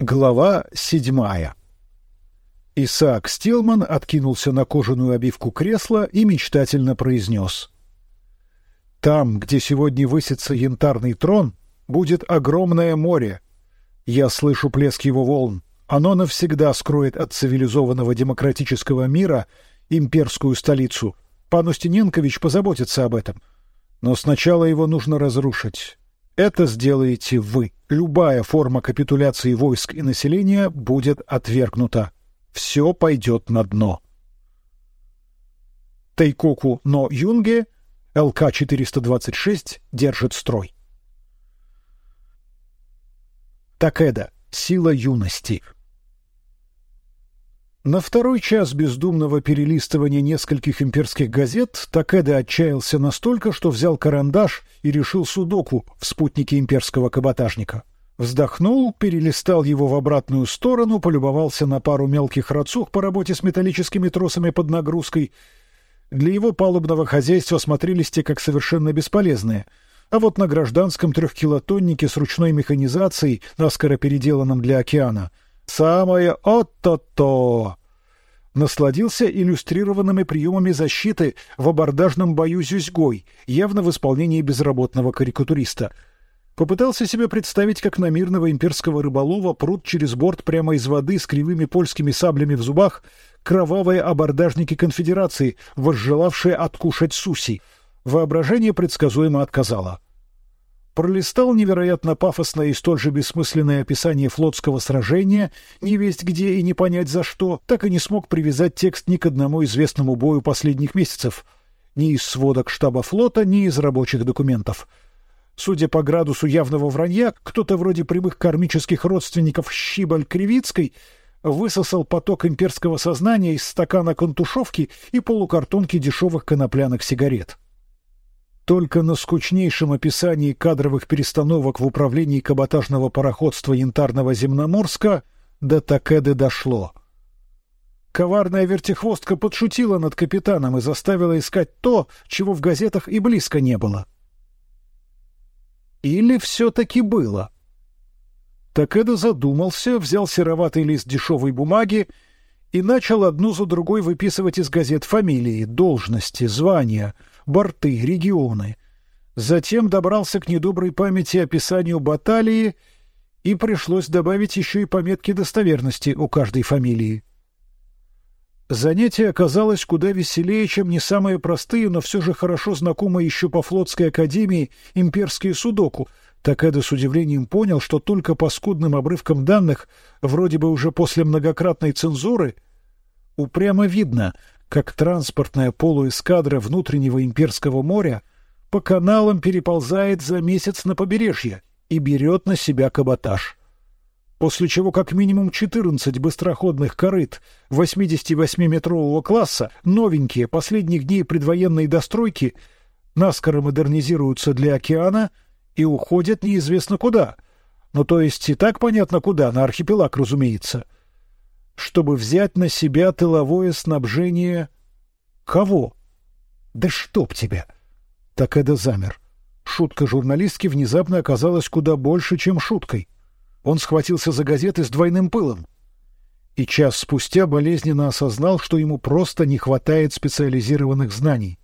Глава седьмая. Исаак Стилман откинулся на кожаную обивку кресла и мечтательно произнес: "Там, где сегодня высится янтарный трон, будет огромное море. Я слышу плеск его волн. Оно навсегда скроет от цивилизованного демократического мира имперскую столицу. Пан Устиненкович позаботится об этом. Но сначала его нужно разрушить. Это сделаете вы. Любая форма капитуляции войск и населения будет отвергнута. Все пойдет на дно. Тайкоку но Юнге ЛК-426 держит строй. Такеда. Сила юности. На второй час бездумного перелистывания нескольких имперских газет Такеда отчаялся настолько, что взял карандаш и решил судоку в спутнике имперского каботажника. Вздохнул, перелистал его в обратную сторону, полюбовался на пару мелких рацух по работе с металлическими тросами под нагрузкой. Для его палубного хозяйства смотрелись те как совершенно бесполезные. А вот на гражданском трехкилотоннике с ручной механизацией, наскоро переделанном для океана, самое от-то-то насладился иллюстрированными приемами защиты в абордажном бою зюзьгой, явно в исполнении безработного карикатуриста. Попытался себе представить, как на мирного имперского рыболова прут через борт прямо из воды с кривыми польскими саблями в зубах кровавые абордажники конфедерации, возжелавшие откушать суси. Воображение предсказуемо отказало пролистал невероятно пафосное и столь же бессмысленное описание флотского сражения, не весть где и не понять за что, так и не смог привязать текст ни к одному известному бою последних месяцев, ни из сводок штаба флота, ни из рабочих документов. Судя по градусу явного вранья, кто-то вроде прямых кармических родственников Щибаль-Кривицкой высосал поток имперского сознания из стакана контушевки и полукартонки дешевых конопляных сигарет. Только на скучнейшем описании кадровых перестановок в управлении каботажного пароходства Янтарного Земноморска до Такеды дошло. Коварная вертихвостка подшутила над капитаном и заставила искать то, чего в газетах и близко не было. Или все-таки было? Такеда задумался, взял сероватый лист дешевой бумаги и начал одну за другой выписывать из газет фамилии, должности, звания — борты, регионы. Затем добрался к недоброй памяти описанию баталии, и пришлось добавить еще и пометки достоверности у каждой фамилии. Занятие оказалось куда веселее, чем не самые простые, но все же хорошо знакомые еще по флотской академии имперские судоку. Такеда с удивлением понял, что только по скудным обрывкам данных, вроде бы уже после многократной цензуры, упрямо видно, как транспортная полуэскадра внутреннего имперского моря по каналам переползает за месяц на побережье и берет на себя каботаж. После чего как минимум 14 быстроходных корыт 88-метрового класса, новенькие, последних дней предвоенной достройки, наскоро модернизируются для океана и уходят неизвестно куда. Ну, то есть и так понятно куда, на архипелаг, разумеется — чтобы взять на себя тыловое снабжение кого? Да чтоб тебя! Так это замер. Шутка журналистки внезапно оказалась куда больше, чем шуткой. Он схватился за газеты с двойным пылом. И час спустя болезненно осознал, что ему просто не хватает специализированных знаний.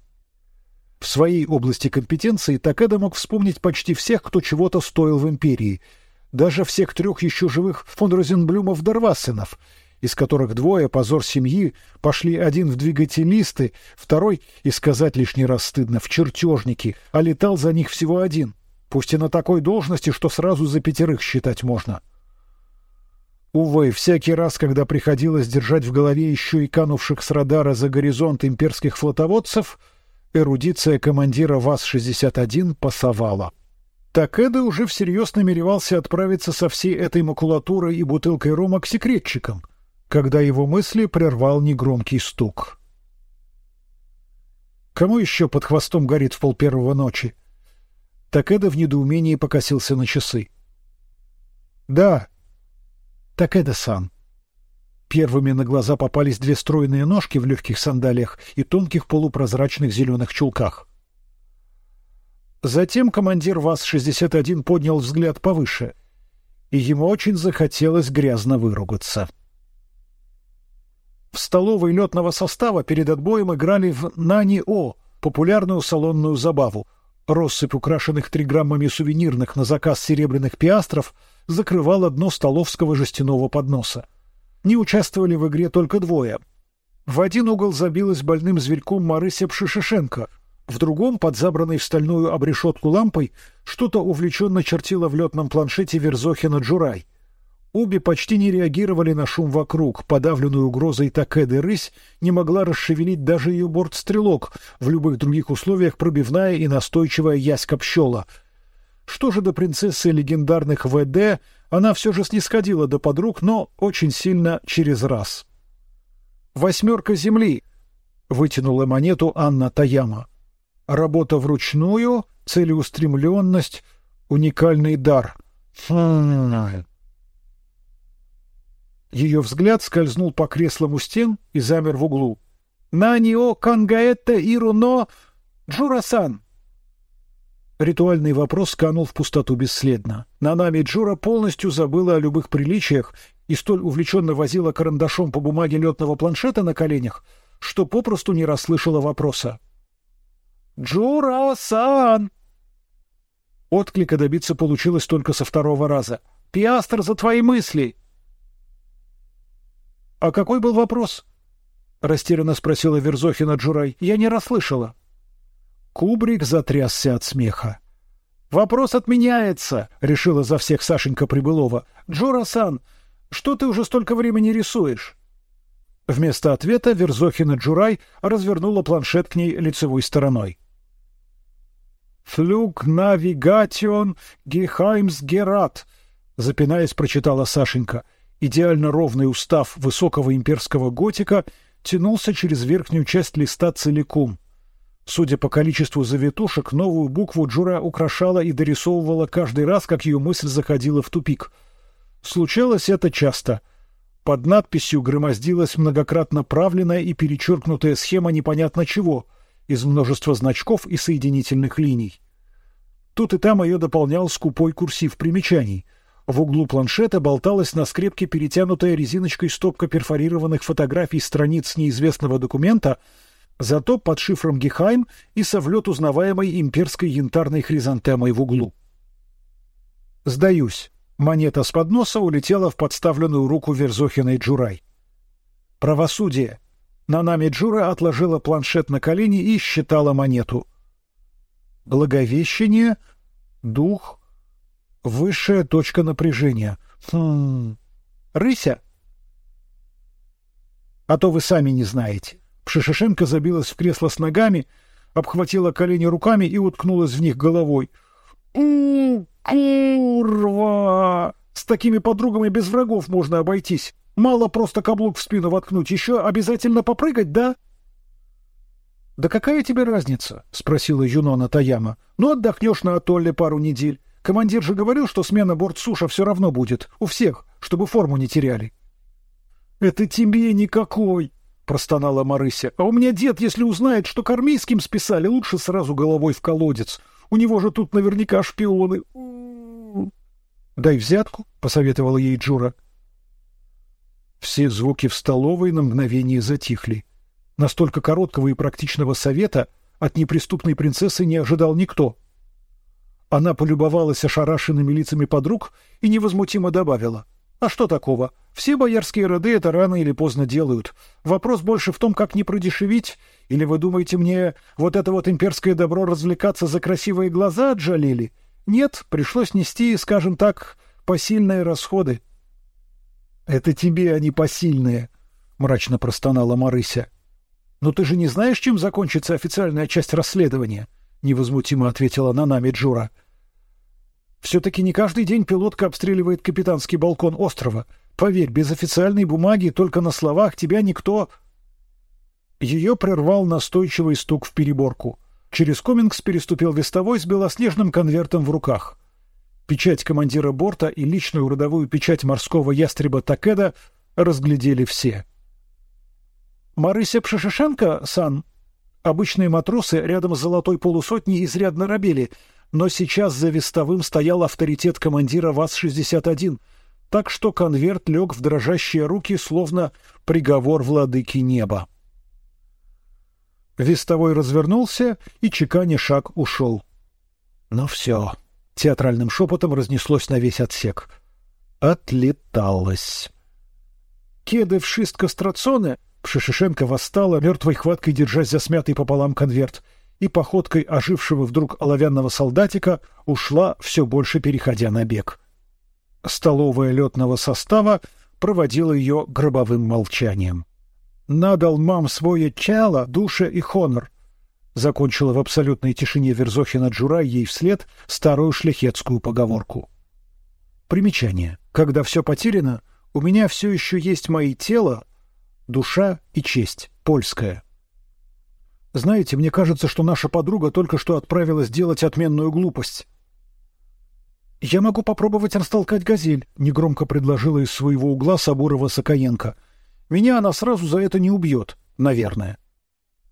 В своей области компетенции Такеда мог вспомнить почти всех, кто чего-то стоил в империи, даже всех трех еще живых фон Розенблюмов-Дарвассенов — из которых двое позор семьи пошли один в двигателисты, второй, и сказать лишний раз стыдно, в чертежники, а летал за них всего один, пусть и на такой должности, что сразу за пятерых считать можно. Увы, всякий раз, когда приходилось держать в голове еще и канувших с радара за горизонт имперских флотоводцев, эрудиция командира ВАЗ-61 пасовала. Такеда уже всерьез намеревался отправиться со всей этой макулатурой и бутылкой рома к секретчикам — когда его мысли прервал негромкий стук. Кому еще под хвостом горит в пол первого ночи? Такеда в недоумении покосился на часы. Да, Такеда-сан. Первыми на глаза попались две стройные ножки в легких сандалиях и тонких полупрозрачных зеленых чулках. Затем командир ВАЗ-61 поднял взгляд повыше и ему очень захотелось грязно выругаться. В столовой летного состава перед отбоем играли в Нани-О, популярную салонную забаву. Россыпь украшенных триграммами сувенирных на заказ серебряных пиастров закрывала дно столовского жестяного подноса. Не участвовали в игре только двое. В один угол забилась больным зверьком Марыся Пшишишенко, в другом, под забранной в стальную обрешетку лампой, что-то увлеченно чертила в летном планшете Верзохина Джурай. Обе почти не реагировали на шум вокруг. Подавленную угрозой Такеды рысь не могла расшевелить даже ее бортстрелок, в любых других условиях пробивная и настойчивая яська пщела. Что же до принцессы легендарных ВД, она все же снисходила до подруг, но очень сильно через раз. Восьмерка земли, вытянула монету Анна Таяма. Работа вручную, целеустремленность, уникальный дар. Хм. Ее взгляд скользнул по креслам у стен и замер в углу. Нанио кангаэта ируно Джурасан. Ритуальный вопрос канул в пустоту бесследно. Нанами Джура полностью забыла о любых приличиях и столь увлеченно возила карандашом по бумаге летного планшета на коленях, что попросту не расслышала вопроса. Джура-сан! Отклика добиться получилось только со второго раза. Пиастр за твои мысли. А какой был вопрос? Растерянно спросила Верзохина Джурай. Я не расслышала. Кубрик затрясся от смеха. Вопрос отменяется, решила за всех Сашенька Прибылова. Джура-сан, что ты уже столько времени рисуешь? Вместо ответа Верзохина Джурай развернула планшет к ней лицевой стороной. Флюг навигацион Гехаймсгерат, запинаясь, прочитала Сашенька. Идеально ровный устав высокого имперского готика тянулся через верхнюю часть листа целиком. Судя по количеству завитушек, новую букву Джура украшала и дорисовывала каждый раз, как ее мысль заходила в тупик. Случалось это часто. Под надписью громоздилась многократно правленная и перечеркнутая схема непонятно чего из множества значков и соединительных линий. Тут и там ее дополнял скупой курсив примечаний. В углу планшета болталась на скрепке перетянутая резиночкой стопка перфорированных фотографий страниц неизвестного документа, зато под шифром Гехайм и со влет узнаваемой имперской янтарной хризантемой в углу. Сдаюсь. Монета с подноса улетела в подставленную руку Верзохиной Джурай. Правосудие. Нанами Джура отложила планшет на колени и считала монету. Благовещение, дух, Высшая точка напряжения. Хм. Рыся. А то вы сами не знаете. Пшишишенко забилась в кресло с ногами, обхватила колени руками и уткнулась в них головой. У, курва! С такими подругами без врагов можно обойтись. Мало просто каблук в спину воткнуть, еще обязательно попрыгать, да? Да какая тебе разница? спросила Юнона Таяма. Ну отдохнешь на атолле пару недель. Командир же говорил, что смена бортсуша все равно будет у всех, чтобы форму не теряли. Это тебе никакой, простонала Марыся. А у меня дед, если узнает, что к армейским списали, лучше сразу головой в колодец. У него же тут наверняка шпионы. Дай взятку, посоветовала ей Джура. Все звуки в столовой на мгновение затихли. Настолько короткого и практичного совета от неприступной принцессы не ожидал никто. Она полюбовалась ошарашенными лицами подруг и невозмутимо добавила: "А что такого? Все боярские роды это рано или поздно делают. Вопрос больше в том, как не продешевить. Или вы думаете мне, вот это вот имперское добро развлекаться за красивые глаза отжалили? Нет, пришлось нести, скажем так, посильные расходы". Это тебе, а не посильные, мрачно простонала Марыся. Но ты же не знаешь, чем закончится официальная часть расследования, невозмутимо ответила Нанами Джура. Все-таки не каждый день пилотка обстреливает капитанский балкон острова. Поверь, без официальной бумаги, только на словах тебя никто. Ее прервал настойчивый стук в переборку. Через комингс переступил вестовой с белоснежным конвертом в руках. Печать командира борта и личную родовую печать морского ястреба Такеда разглядели все. Марыся Пшишишенко, сан. Обычные матросы рядом с золотой полусотней изрядно робели, но сейчас за вестовым стоял авторитет командира ВАЗ-61, так что конверт лег в дрожащие руки, словно приговор владыки неба. Вестовой развернулся и чеканя шаг ушел. Но все, театральным шепотом разнеслось на весь отсек. Отлеталось. Кеды в шист кастрацоне Пшишишенко восстала, мертвой хваткой держась за смятый пополам конверт, и походкой ожившего вдруг оловянного солдатика ушла все больше переходя на бег. Столовая летного состава проводила ее гробовым молчанием. Надал мам свое чело, душе и хонор. Закончила в абсолютной тишине Верзохина Джурай ей вслед старую шляхетскую поговорку. Примечание. Когда все потеряно, у меня все еще есть мои тело, душа и честь, польская. Знаете, мне кажется, что наша подруга только что отправилась делать отменную глупость. Я могу попробовать растолкать газель, негромко предложила из своего угла Сабурова Сокоенко. Меня она сразу за это не убьет, наверное.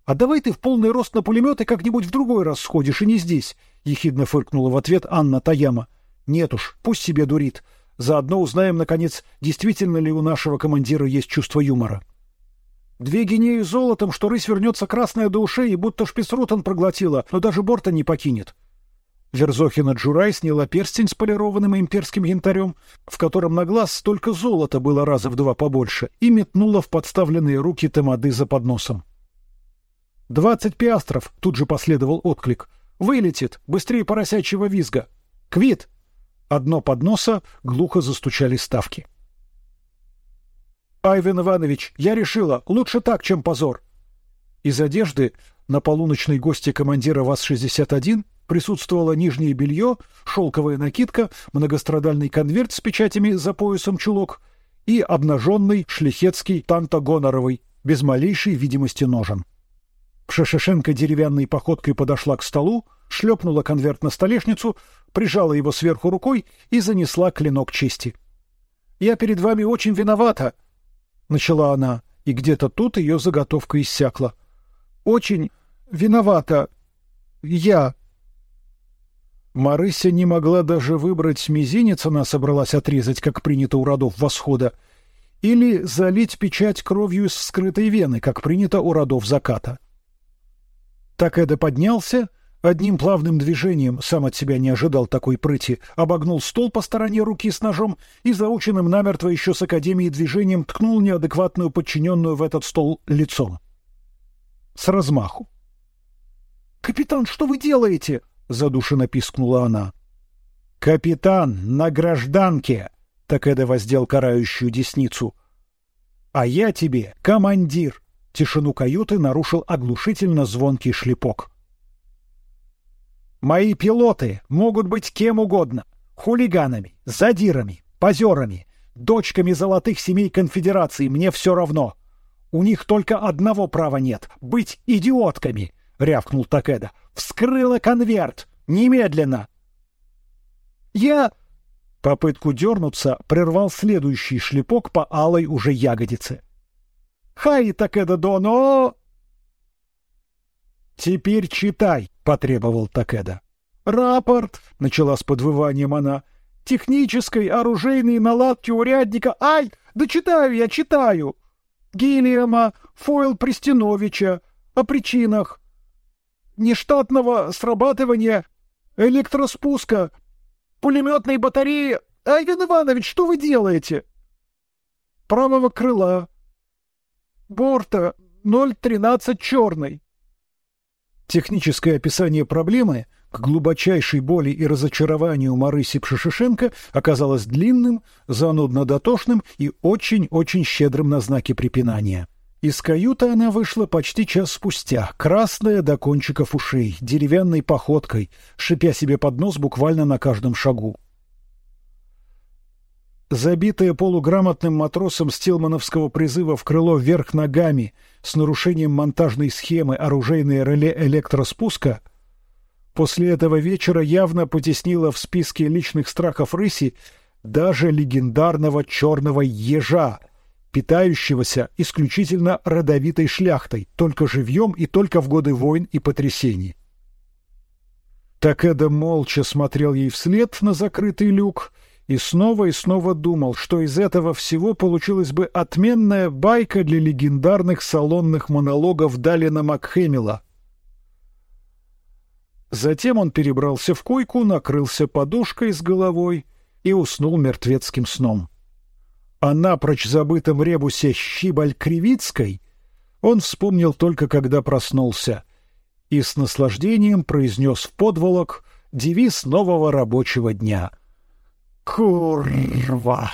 А давай ты в полный рост на пулемет и как-нибудь в другой раз сходишь и не здесь, ехидно фыркнула в ответ Анна Таяма. Нет уж, пусть себе дурит. Заодно узнаем наконец, действительно ли у нашего командира есть чувство юмора. Две гинеи золотом, что рысь вернется красная до ушей, и будто шпицрутан проглотила, но даже борта не покинет. Верзохина Джурай сняла перстень с полированным имперским янтарем, в котором на глаз столько золота было раза в два побольше, и метнула в подставленные руки Тамады за подносом. «Двадцать пиастров!» — тут же последовал отклик. «Вылетит! Быстрее поросячьего визга! Квит!» Одно подноса глухо застучали ставки. Айвен Иванович, я решила, лучше так, чем позор. Из одежды на полуночной гости командира ВАЗ-61 присутствовало нижнее белье, шелковая накидка, многострадальный конверт с печатями за поясом чулок и обнаженный шлихетский танта гоноровый, без малейшей видимости ножен. Пшешешенко деревянной походкой подошла к столу, шлепнула конверт на столешницу, прижала его сверху рукой и занесла клинок чести. Я перед вами очень виновата, начала она, и где-то тут ее заготовка иссякла. Очень виновата. Я. Марыся не могла даже выбрать мизинец, она собралась отрезать, как принято у родов восхода, или залить печать кровью из скрытой вены, как принято у родов заката. Так это поднялся, Одним плавным движением, сам от себя не ожидал такой прыти, обогнул стол по стороне руки с ножом и заученным намертво еще с академии движением ткнул неадекватную подчиненную в этот стол лицом. С размаху. «Капитан, что вы делаете?» — задушенно пискнула она. «Капитан, на гражданке!» — Такеда воздел карающую десницу. «А я тебе командир!» — тишину каюты нарушил оглушительно звонкий шлепок. Мои пилоты могут быть кем угодно: хулиганами, задирами, позерами, дочками золотых семей конфедерации. Мне все равно. У них только одного права нет — быть идиотками, — рявкнул Такеда. Вскрыла конверт! Немедленно! Я... Попытку дернуться прервал следующий шлепок по алой уже ягодице. Хай Такеда Доно! Теперь читай, потребовал Такеда. Рапорт, начала с подвыванием она. Технической оружейной наладки урядника. Ай, да читаю я, читаю. Гильяма Фойл Пристиновича о причинах нештатного срабатывания электроспуска пулеметной батареи. Айвен Иванович, что вы делаете? Правого крыла. Борта 013 черный. Техническое описание проблемы к глубочайшей боли и разочарованию Марыси Пшишишенко оказалось длинным, занудно-дотошным и очень-очень щедрым на знаки препинания. Из каюты она вышла почти час спустя, красная до кончиков ушей, деревянной походкой, шипя себе под нос буквально на каждом шагу. Забитая полуграмотным матросом стилмановского призыва в крыло вверх ногами с нарушением монтажной схемы оружейное реле электроспуска, после этого вечера явно потеснила в списке личных страхов рыси даже легендарного черного ежа, питающегося исключительно родовитой шляхтой, только живьем и только в годы войн и потрясений. Так Такеда молча смотрел ей вслед на закрытый люк и снова и снова думал, что из этого всего получилась бы отменная байка для легендарных салонных монологов Далина Макхэмила. Затем он перебрался в койку, накрылся подушкой с головой и уснул мертвецким сном. О напрочь забытом ребусе Щибаль-Кривицкой он вспомнил только когда проснулся и с наслаждением произнес в подволок девиз нового рабочего дня — Курва!